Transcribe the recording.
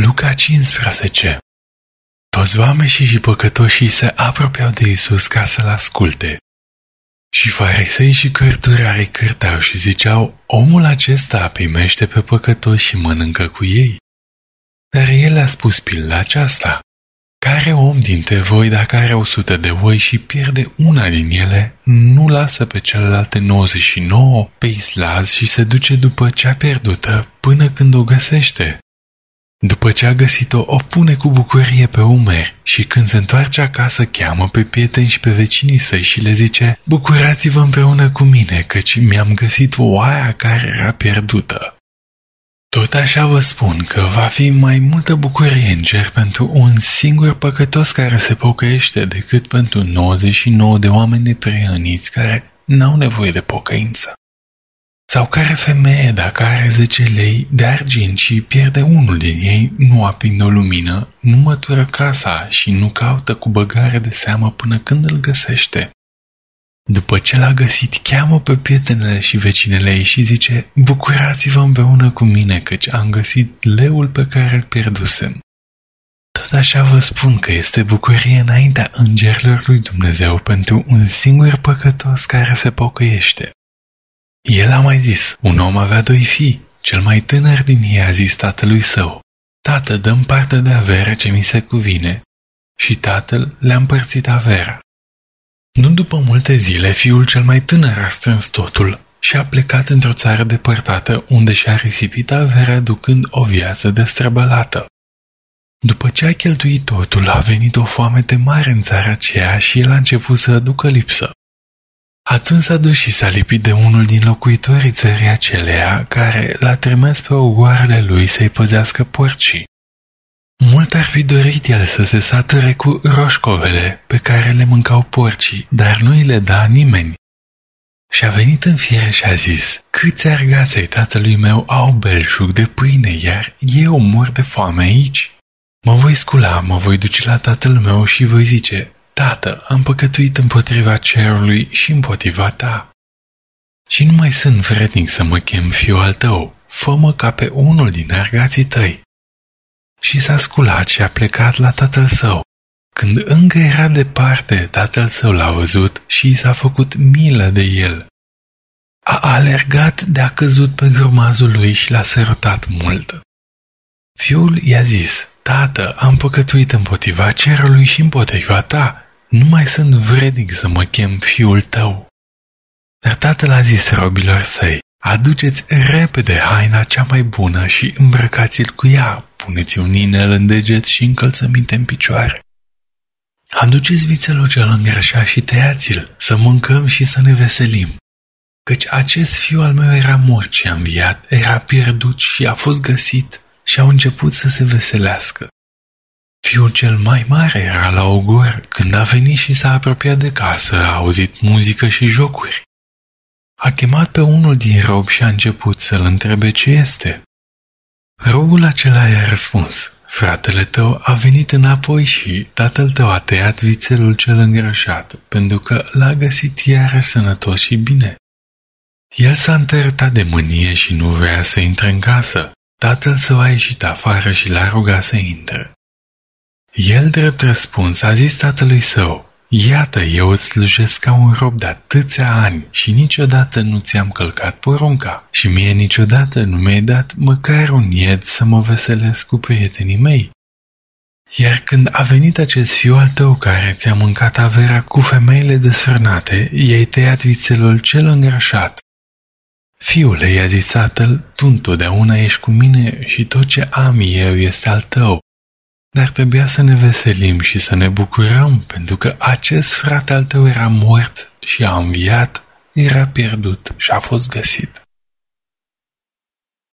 Luca 15 Toți oamenii și păcătoșii se apropiau de Isus ca să-L asculte. Și farisei și cărturarii cârtau și ziceau, omul acesta primește pe păcătoși și mănâncă cu ei. Dar el a spus pilda aceasta. Care om dintre voi, dacă are o sută de oi și pierde una din ele, nu lasă pe celelalte 99 pe islaz și se duce după cea pierdută până când o găsește? După ce a găsit-o, o pune cu bucurie pe umeri și când se întoarce acasă cheamă pe prieteni și pe vecinii săi și le zice Bucurați-vă împreună cu mine, căci mi-am găsit oaia care era pierdută. Tot așa vă spun că va fi mai multă bucurie în cer pentru un singur păcătos care se pocăiește decât pentru 99 de oameni neprihăniți care n-au nevoie de pocăință. Sau care femeie, dacă are 10 lei de argint și pierde unul din ei, nu aprinde o lumină, nu mătură casa și nu caută cu băgare de seamă până când îl găsește. După ce l-a găsit, cheamă pe prietenele și vecinele ei și zice, Bucurați-vă împreună cu mine, căci am găsit leul pe care îl pierdusem. Tot așa vă spun că este bucurie înaintea îngerilor lui Dumnezeu pentru un singur păcătos care se pocăiește. El a mai zis, un om avea doi fii, cel mai tânăr din ei a zis tatălui său, Tată, dăm parte de avere ce mi se cuvine. Și tatăl le-a împărțit averea. Nu după multe zile, fiul cel mai tânăr a strâns totul și a plecat într-o țară depărtată unde și-a risipit averea ducând o viață destrăbălată. După ce a cheltuit totul, a venit o foame de mare în țara aceea și el a început să aducă lipsă. Atunci s-a dus și s-a lipit de unul din locuitorii țării aceleia, care l-a trimis pe ogoarele lui să-i păzească porcii. Mult ar fi dorit el să se satăre cu roșcovele pe care le mâncau porcii, dar nu îi le da nimeni. Și a venit în fire și a zis, câți argați ai tatălui meu au belșug de pâine, iar eu mor de foame aici. Mă voi scula, mă voi duce la tatăl meu și voi zice, Tată, am păcătuit împotriva cerului și împotriva ta. Și nu mai sunt vrednic să mă chem fiul al tău, fă-mă ca pe unul din argații tăi. Și s-a sculat și a plecat la tatăl său. Când încă era departe, tatăl său l-a văzut și i s-a făcut milă de el. A alergat de-a căzut pe grumazul lui și l-a sărutat mult. Fiul i-a zis, Tată, am păcătuit împotriva cerului și împotriva ta, nu mai sunt vrednic să mă chem fiul tău. Dar tatăl a zis robilor săi, aduceți repede haina cea mai bună și îmbrăcați-l cu ea, puneți un inel în deget și încălțăminte în picioare. Aduceți vițelul cel îngrășat și tăiați-l, să mâncăm și să ne veselim. Căci acest fiu al meu era mort și a înviat, era pierdut și a fost găsit și au început să se veselească. Fiul cel mai mare era la ogor când a venit și s-a apropiat de casă, a auzit muzică și jocuri. A chemat pe unul din robi și a început să-l întrebe ce este. Robul acela i-a răspuns, fratele tău a venit înapoi și tatăl tău a tăiat vițelul cel îngrășat, pentru că l-a găsit iarăși sănătos și bine. El s-a întărătat de mânie și nu vrea să intre în casă. Tatăl său a ieșit afară și l-a rugat să intre. El drept răspuns a zis tatălui său, Iată, eu îți slujesc ca un rob de atâția ani și niciodată nu ți-am călcat porunca și mie niciodată nu mi-ai dat măcar un ied să mă veselesc cu prietenii mei. Iar când a venit acest fiu al tău care ți-a mâncat averea cu femeile desfrânate, i-ai tăiat vițelul cel îngrașat. Fiule, i-a zis tatăl, tu întotdeauna ești cu mine și tot ce am eu este al tău. Dar trebuia să ne veselim și să ne bucurăm, pentru că acest frate al tău era mort și a înviat, era pierdut și a fost găsit.